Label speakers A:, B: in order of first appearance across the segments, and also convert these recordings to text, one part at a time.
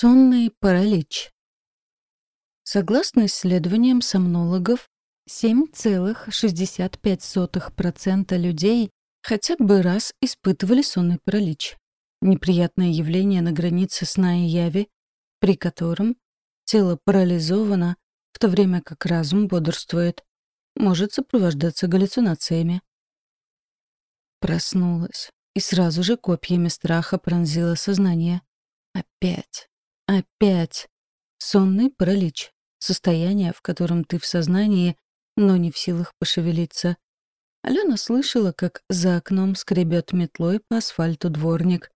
A: Сонный паралич. Согласно исследованиям сомнологов, 7,65% людей хотя бы раз испытывали сонный паралич. Неприятное явление на границе сна и яви, при котором тело парализовано, в то время как разум бодрствует, может сопровождаться галлюцинациями. Проснулась, и сразу же копьями страха пронзила сознание. Опять. Опять. Сонный паралич. Состояние, в котором ты в сознании, но не в силах пошевелиться. Алена слышала, как за окном скребет метлой по асфальту дворник.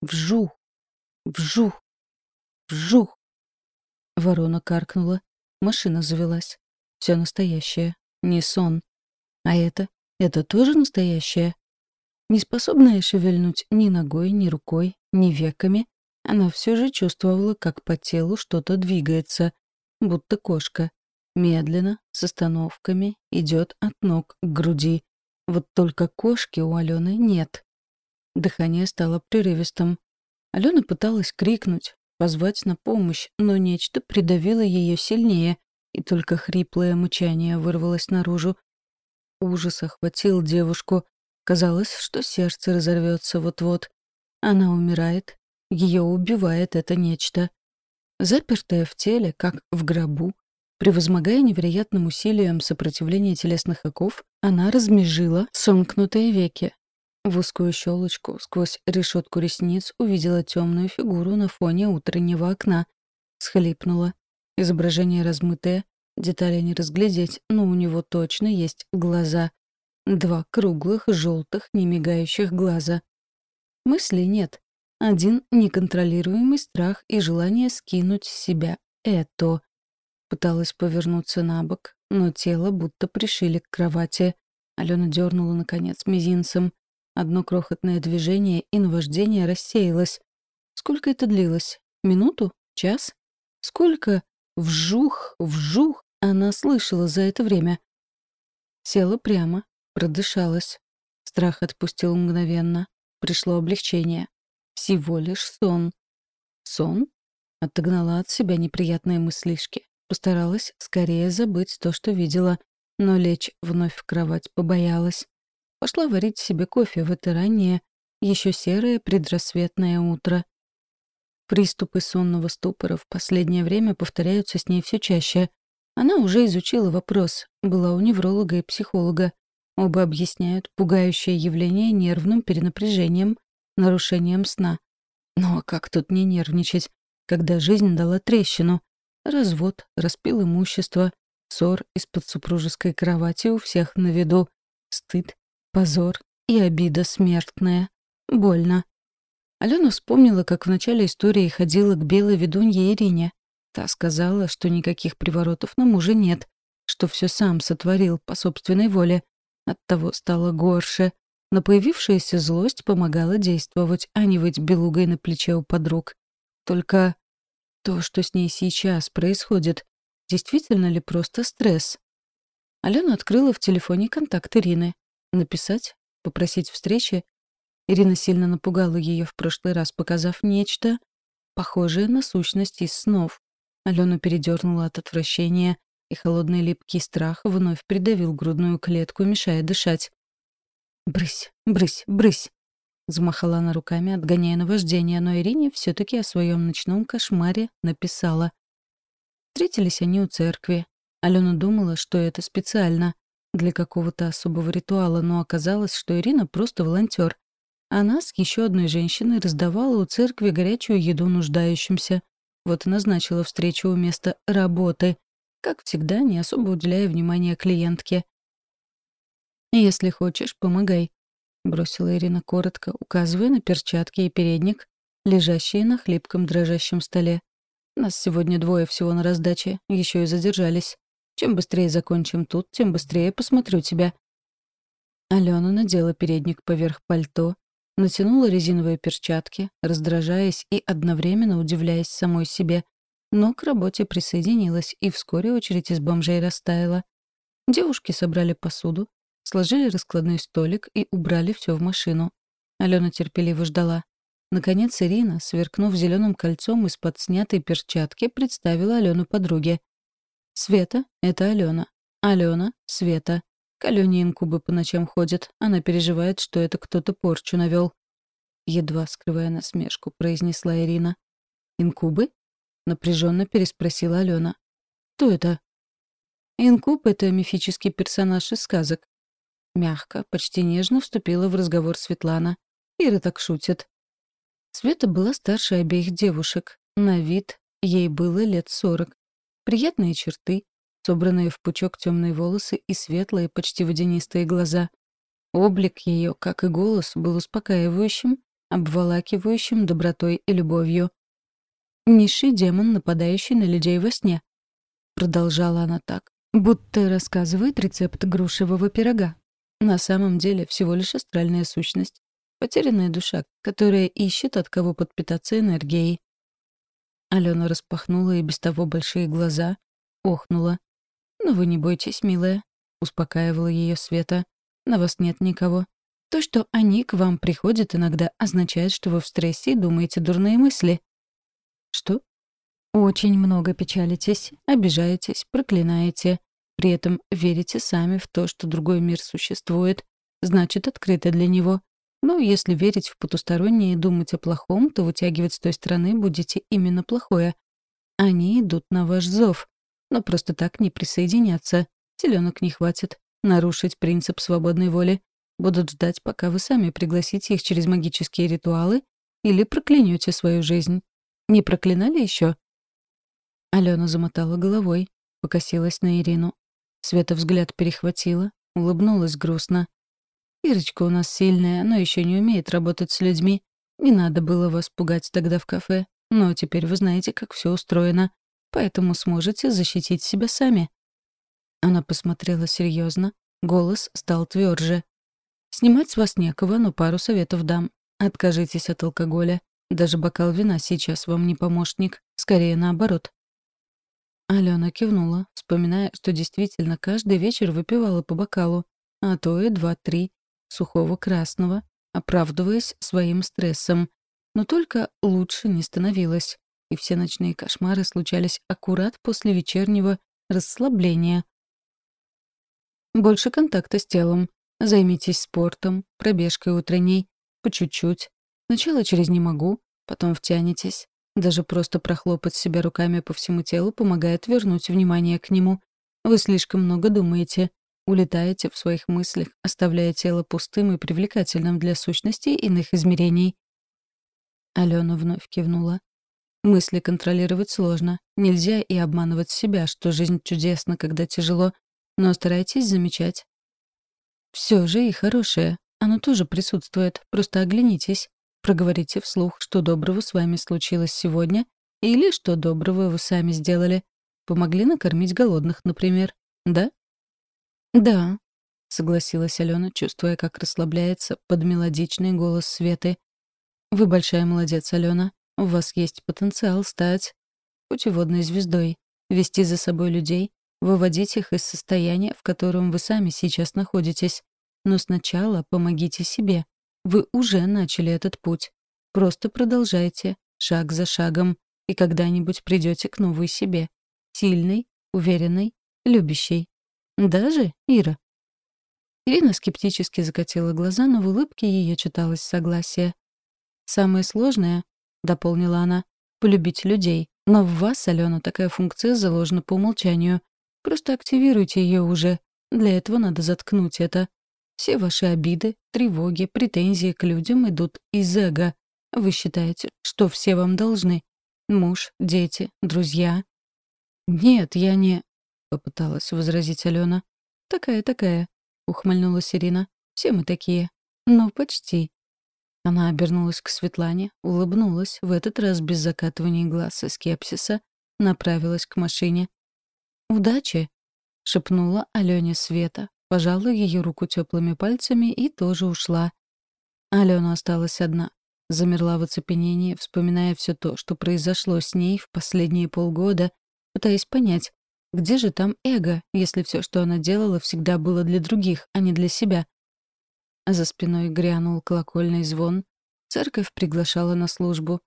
A: Вжух! Вжух! Вжух! Ворона каркнула. Машина завелась. Все настоящее. Не сон. А это? Это тоже настоящее? Неспособная шевельнуть ни ногой, ни рукой, ни веками, она все же чувствовала, как по телу что-то двигается, будто кошка. Медленно, с остановками, идет от ног к груди. Вот только кошки у Алены нет. Дыхание стало прерывистым. Алена пыталась крикнуть, позвать на помощь, но нечто придавило ее сильнее, и только хриплое мычание вырвалось наружу. Ужас охватил девушку. Казалось, что сердце разорвется вот-вот. Она умирает, ее убивает это нечто. Запертая в теле, как в гробу, превозмогая невероятным усилием сопротивления телесных оков, она размежила сомкнутые веки. В узкую щелочку сквозь решетку ресниц увидела темную фигуру на фоне утреннего окна. Схлипнула. Изображение размытое, детали не разглядеть, но у него точно есть глаза. Два круглых, желтых, немигающих глаза. Мысли нет, один неконтролируемый страх и желание скинуть с себя это. Пыталась повернуться на бок, но тело будто пришили к кровати. Алена дернула, наконец, мизинцем. Одно крохотное движение, и наваждение рассеялось. Сколько это длилось? Минуту? Час? Сколько? Вжух, вжух она слышала за это время. Села прямо, продышалась. Страх отпустил мгновенно. Пришло облегчение. Всего лишь сон. Сон? Отогнала от себя неприятные мыслишки. Постаралась скорее забыть то, что видела, но лечь вновь в кровать побоялась. Пошла варить себе кофе в это раннее, еще серое предрассветное утро. Приступы сонного ступора в последнее время повторяются с ней все чаще. Она уже изучила вопрос, была у невролога и психолога. Оба объясняют пугающее явление нервным перенапряжением нарушением сна. Ну а как тут не нервничать, когда жизнь дала трещину? Развод, распил имущество, ссор из-под супружеской кровати у всех на виду, стыд, позор и обида смертная. Больно. Алена вспомнила, как в начале истории ходила к белой ведунье Ирине. Та сказала, что никаких приворотов на мужа нет, что все сам сотворил по собственной воле. Оттого стало горше. Но появившаяся злость помогала действовать, а не быть белугой на плече у подруг. Только то, что с ней сейчас происходит, действительно ли просто стресс? Алена открыла в телефоне контакт Ирины. Написать? Попросить встречи? Ирина сильно напугала ее в прошлый раз, показав нечто, похожее на сущность из снов. Алену передернула от отвращения, и холодный липкий страх вновь придавил грудную клетку, мешая дышать. «Брысь, брысь, брысь!» Замахала она руками, отгоняя наваждение, но Ирине все таки о своем ночном кошмаре написала. Встретились они у церкви. Алена думала, что это специально, для какого-то особого ритуала, но оказалось, что Ирина просто волонтер. Она с еще одной женщиной раздавала у церкви горячую еду нуждающимся. Вот и назначила встречу у места работы, как всегда, не особо уделяя внимания клиентке. «Если хочешь, помогай», — бросила Ирина коротко, указывая на перчатки и передник, лежащие на хлипком дрожащем столе. «Нас сегодня двое всего на раздаче, еще и задержались. Чем быстрее закончим тут, тем быстрее посмотрю тебя». Алена надела передник поверх пальто, натянула резиновые перчатки, раздражаясь и одновременно удивляясь самой себе. Но к работе присоединилась, и вскоре очередь из бомжей растаяла. Девушки собрали посуду, Сложили раскладной столик и убрали все в машину. Алена терпеливо ждала. Наконец Ирина, сверкнув зеленым кольцом из-под снятой перчатки, представила Алену подруге. «Света — это Алена. Алена — Света. К Алене инкубы по ночам ходят. Она переживает, что это кто-то порчу навел. Едва скрывая насмешку, произнесла Ирина. «Инкубы?» — напряженно переспросила Алена. «Кто это?» «Инкуб — это мифический персонаж из сказок». Мягко, почти нежно вступила в разговор Светлана. Ира так шутит. Света была старше обеих девушек. На вид ей было лет сорок. Приятные черты, собранные в пучок темные волосы и светлые, почти водянистые глаза. Облик ее, как и голос, был успокаивающим, обволакивающим добротой и любовью. «Низший демон, нападающий на людей во сне», — продолжала она так, будто рассказывает рецепт грушевого пирога. На самом деле всего лишь астральная сущность, потерянная душа, которая ищет, от кого подпитаться энергией. Алена распахнула и без того большие глаза, охнула. «Ну вы не бойтесь, милая», — успокаивала ее Света. «На вас нет никого. То, что они к вам приходят иногда, означает, что вы в стрессе и думаете дурные мысли». «Что?» «Очень много печалитесь, обижаетесь, проклинаете. При этом верите сами в то, что другой мир существует. Значит, открыто для него. Но если верить в потустороннее и думать о плохом, то вытягивать с той стороны будете именно плохое. Они идут на ваш зов. Но просто так не присоединятся. Теленок не хватит. Нарушить принцип свободной воли. Будут ждать, пока вы сами пригласите их через магические ритуалы или проклянете свою жизнь. Не проклинали еще? Алена замотала головой, покосилась на Ирину. Света взгляд перехватила, улыбнулась грустно. Ирочка у нас сильная, но еще не умеет работать с людьми. Не надо было вас пугать тогда в кафе, но теперь вы знаете, как все устроено, поэтому сможете защитить себя сами». Она посмотрела серьезно, голос стал тверже. «Снимать с вас некого, но пару советов дам. Откажитесь от алкоголя. Даже бокал вина сейчас вам не помощник, скорее наоборот». Алена кивнула, вспоминая, что действительно каждый вечер выпивала по бокалу, а то и два-три, сухого красного, оправдываясь своим стрессом. Но только лучше не становилось, и все ночные кошмары случались аккурат после вечернего расслабления. Больше контакта с телом. Займитесь спортом, пробежкой утренней, по чуть-чуть. Сначала через «не могу», потом втянетесь. Даже просто прохлопать себя руками по всему телу помогает вернуть внимание к нему. Вы слишком много думаете. Улетаете в своих мыслях, оставляя тело пустым и привлекательным для сущностей иных измерений. Алена вновь кивнула. Мысли контролировать сложно. Нельзя и обманывать себя, что жизнь чудесна, когда тяжело, но старайтесь замечать. Все же и хорошее. Оно тоже присутствует. Просто оглянитесь. Проговорите вслух, что доброго с вами случилось сегодня или что доброго вы сами сделали. Помогли накормить голодных, например. Да? «Да», — согласилась Алена, чувствуя, как расслабляется под мелодичный голос Светы. «Вы большая молодец, Алена. У вас есть потенциал стать путеводной звездой, вести за собой людей, выводить их из состояния, в котором вы сами сейчас находитесь. Но сначала помогите себе. Вы уже начали этот путь. Просто продолжайте, шаг за шагом, и когда-нибудь придете к новой себе. Сильной, уверенной, любящей. Даже, Ира?» Ирина скептически закатила глаза, но в улыбке ее читалось согласие. «Самое сложное», — дополнила она, — «полюбить людей. Но в вас, Алена, такая функция заложена по умолчанию. Просто активируйте ее уже. Для этого надо заткнуть это. Все ваши обиды, тревоги, претензии к людям идут из эго. Вы считаете, что все вам должны. Муж, дети, друзья. Нет, я не... попыталась возразить Алена. «Такая-такая», — ухмыльнулась Ирина. «Все мы такие». «Ну, почти». Она обернулась к Светлане, улыбнулась, в этот раз без закатывания глаз и скепсиса, направилась к машине. «Удачи!» — шепнула Алёне Света, пожала ее руку теплыми пальцами и тоже ушла. Алена осталась одна. Замерла в оцепенении, вспоминая все то, что произошло с ней в последние полгода, пытаясь понять, где же там эго, если все, что она делала, всегда было для других, а не для себя? За спиной грянул колокольный звон. Церковь приглашала на службу.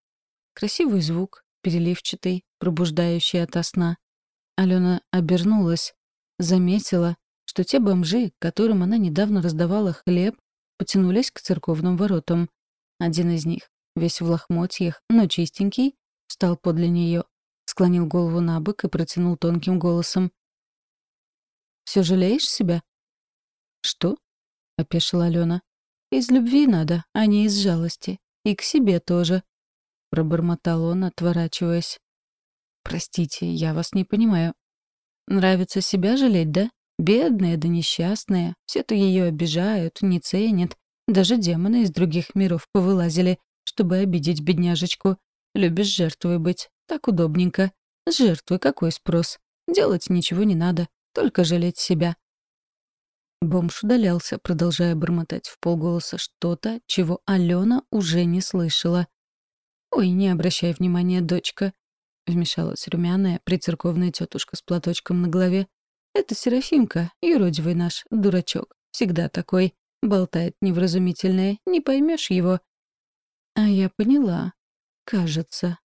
A: Красивый звук, переливчатый, пробуждающий ото сна. Алена обернулась, заметила, что те бомжи, которым она недавно раздавала хлеб, потянулись к церковным воротам. Один из них, весь в лохмотьях, но чистенький, встал подле нее, склонил голову на бок и протянул тонким голосом. «Все жалеешь себя?» «Что?» — опешила Алена. «Из любви надо, а не из жалости. И к себе тоже», — пробормотал он, отворачиваясь. «Простите, я вас не понимаю. Нравится себя жалеть, да? Бедная да несчастная. Все-то ее обижают, не ценят. Даже демоны из других миров повылазили, чтобы обидеть бедняжечку. Любишь жертвой быть. Так удобненько. Жертвы какой спрос? Делать ничего не надо, только жалеть себя. Бомж удалялся, продолжая бормотать в полголоса что-то, чего Алена уже не слышала. «Ой, не обращай внимания, дочка», — вмешалась румяная прицерковная тетушка с платочком на голове. «Это Серафимка, юродивый наш, дурачок. Всегда такой. Болтает невразумительное, не поймешь его». «А я поняла. Кажется».